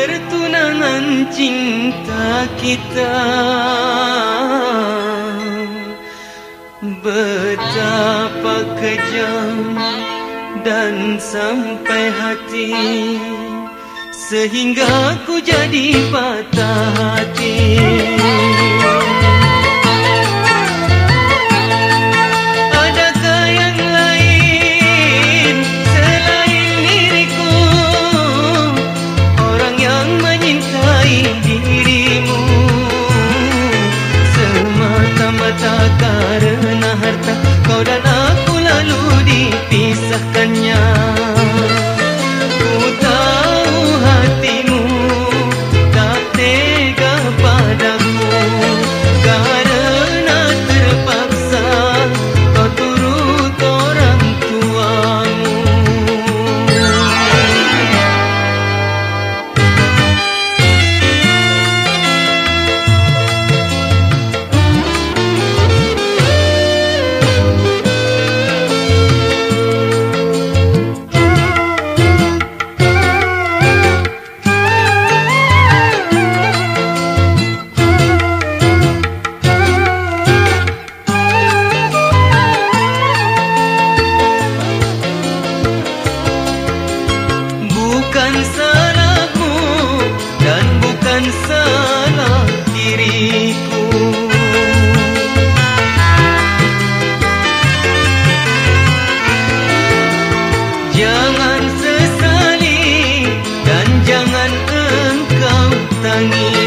pertunangan cinta kita. Betapa kejam dan sampai hati Sehingga ku jadi patah hati hati. Jangan sesali dan jangan engkau tangis.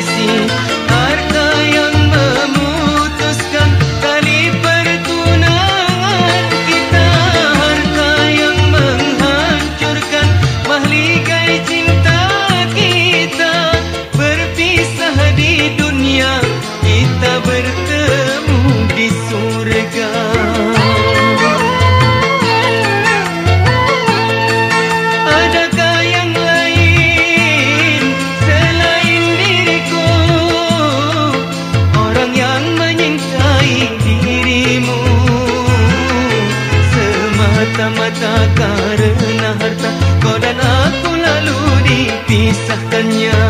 Mata karena harta. Kau dan aku lalu dipisahkannya